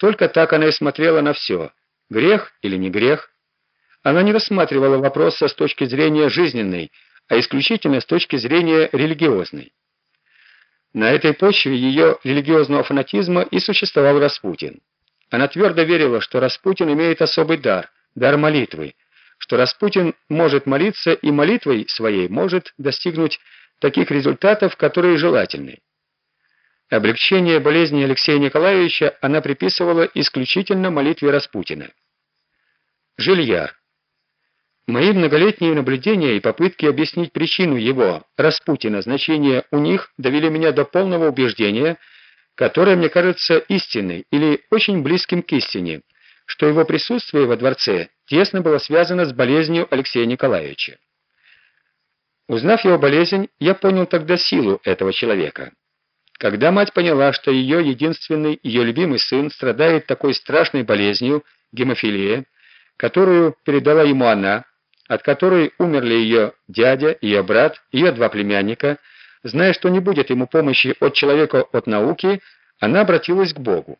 Только так она и смотрела на все. Грех или не грех? Она не рассматривала вопроса с точки зрения жизненной, а исключительно с точки зрения религиозной. На этой почве ее религиозного фанатизма и существовал Распутин. Она твердо верила, что Распутин имеет особый дар, дар молитвы, что Распутин может молиться и молитвой своей может достигнуть таких результатов, которые желательны. Облегчение болезни Алексея Николаевича она приписывала исключительно молитве Распутина. Жильяр. Мои многолетние наблюдения и попытки объяснить причину его, Распутина, значения у них довели меня до полного убеждения, которое мне кажется истинной или очень близким к истине, что его присутствие во дворце тесно было связано с болезнью Алексея Николаевича. Узнав его болезнь, я понял тогда силу этого человека. Когда мать поняла, что ее единственный, ее любимый сын страдает такой страшной болезнью, гемофилия, которую передала ему она, от которой умерли ее дядя, ее брат, ее два племянника, зная, что не будет ему помощи от человека от науки, она обратилась к Богу.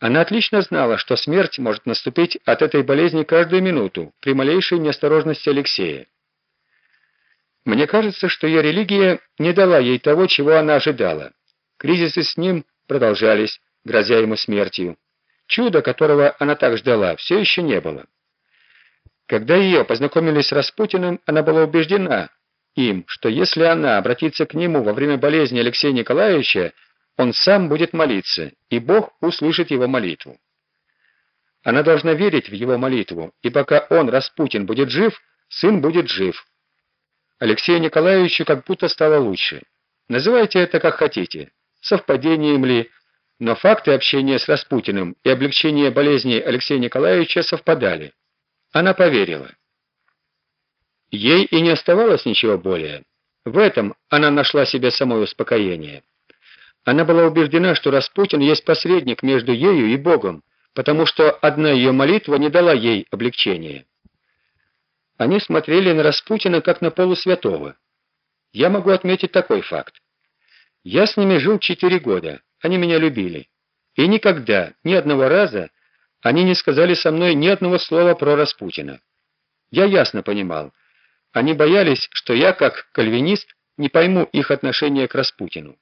Она отлично знала, что смерть может наступить от этой болезни каждую минуту при малейшей неосторожности Алексея. Мне кажется, что ее религия не дала ей того, чего она ожидала. Кризисы с ним продолжались, грозя ему смертью. Чудо, которого она так ждала, все еще не было. Когда ее познакомили с Распутиным, она была убеждена им, что если она обратится к нему во время болезни Алексея Николаевича, он сам будет молиться, и Бог услышит его молитву. Она должна верить в его молитву, и пока он, Распутин, будет жив, сын будет жив. Алексею Николаевичу как будто стало лучше. Называйте это как хотите, совпадением ли, но факты общения с Распутиным и облегчения болезни Алексея Николаевича совпадали. Она поверила. Ей и не оставалось ничего более. В этом она нашла себе самое успокоение. Она была убеждена, что Распутин есть посредник между ею и Богом, потому что одна ее молитва не дала ей облегчения. Они смотрели на Распутина как на полусвятого. Я могу отметить такой факт. Я с ними жил четыре года, они меня любили. И никогда, ни одного раза, они не сказали со мной ни одного слова про Распутина. Я ясно понимал. Они боялись, что я, как кальвинист, не пойму их отношение к Распутину.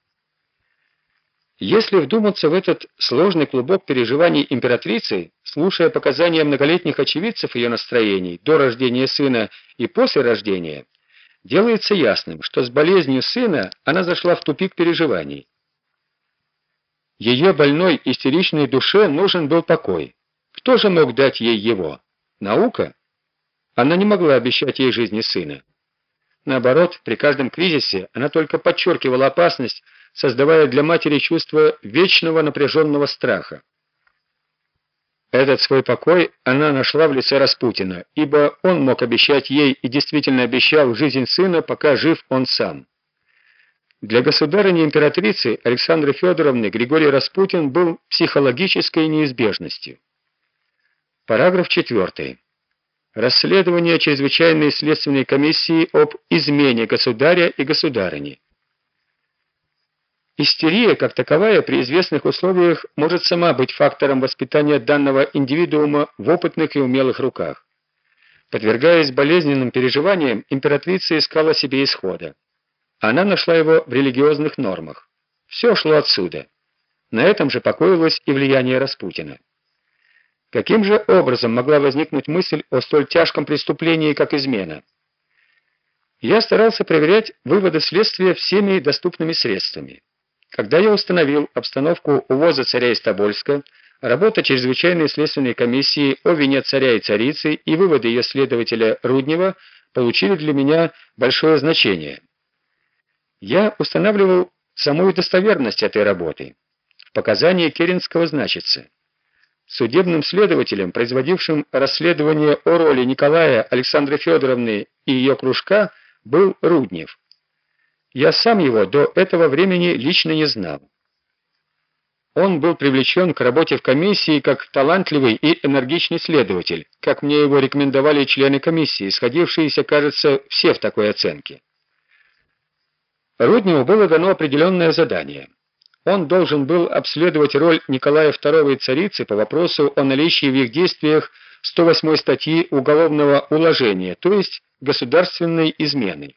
Если вдуматься в этот сложный клубок переживаний императрицы, слушая показания многолетних очевидцев ее настроений до рождения сына и после рождения, делается ясным, что с болезнью сына она зашла в тупик переживаний. Ее больной истеричной душе нужен был покой. Кто же мог дать ей его? Наука? Она не могла обещать ей жизни сына. Наоборот, при каждом кризисе она только подчеркивала опасность, создавая для матери чувство вечного напряженного страха. Этот свой покой она нашла в лице Распутина, ибо он мог обещать ей и действительно обещал жизнь сына, пока жив он сам. Для государыни-императрицы Александры Федоровны Григорий Распутин был психологической неизбежностью. Параграф 4. Расследование чрезвычайной следственной комиссии об измене государя и государыни. Истерия, как таковая, при известных условиях может сама быть фактором воспитания данного индивидуума в опытных и умелых руках. Подвергаясь болезненным переживаниям, императрица искала себе исхода. Она нашла его в религиозных нормах. Все шло отсюда. На этом же покоилось и влияние Распутина. Каким же образом могла возникнуть мысль о столь тяжком преступлении, как измена? Я старался проверять выводы следствия всеми доступными средствами. Когда я установил обстановку увоза царя из Тобольска, работа чрезвычайной следственной комиссии о вине царя и царицы и выводы ее следователя Руднева получили для меня большое значение. Я устанавливал самую достоверность этой работы. В показании Керенского значится: судебным следователем, производившим расследование о роли Николая Александры Федоровны и ее кружка, был Руднев. Я сам его до этого времени лично не знал. Он был привлечен к работе в комиссии как талантливый и энергичный следователь, как мне его рекомендовали члены комиссии, сходившиеся, кажется, все в такой оценке. Рудневу было дано определенное задание. он должен был обследовать роль Николая II и царицы по вопросу о наличии в их действиях 108 статьи Уголовного уложения, то есть государственной измены.